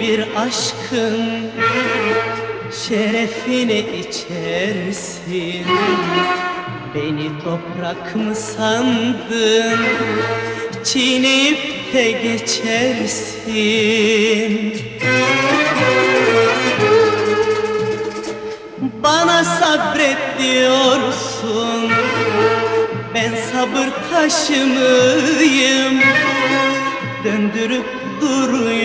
bir aşkın şerefine içersin. Beni toprak mı sandın çiğneyip de geçersin? Bana sabret diyorsun Ben sabır taşı mıyım Döndürüp duruyorsun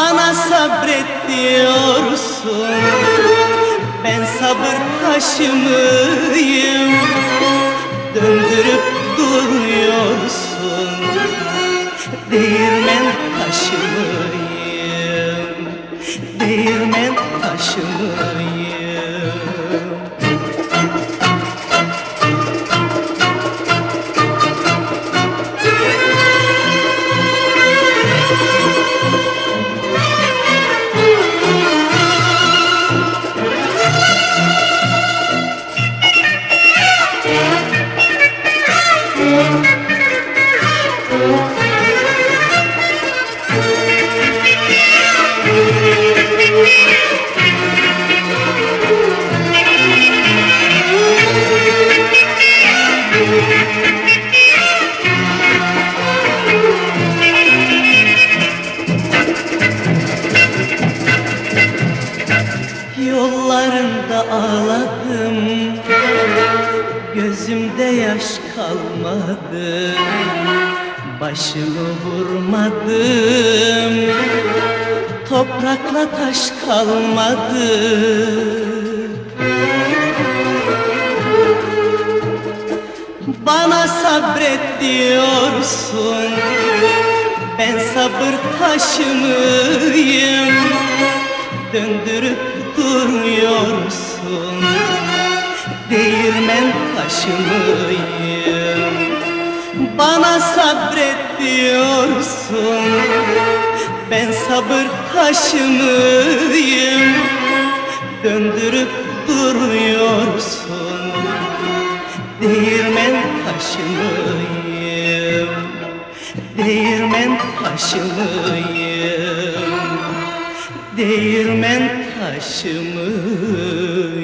Bana sabret diyorsun Ben sabır taşı mıyım Döndürüp duruyorsun Değirmen taşı mıyım? Değirmen taşı Yollarında ağladım Gözümde yaş kalmadı Başımı vurmadım Toprakla taş kalmadı. Bana sabret diyorsun Ben sabır taşı Döndürüp duruyorsun Değirmen taşı Bana sabret diyorsun Ben sabır taşı mıyım Döndürüp duruyorsun. Değirmen taşı mıyım Değirmen taşı mıyım Değirmen taşı mıyım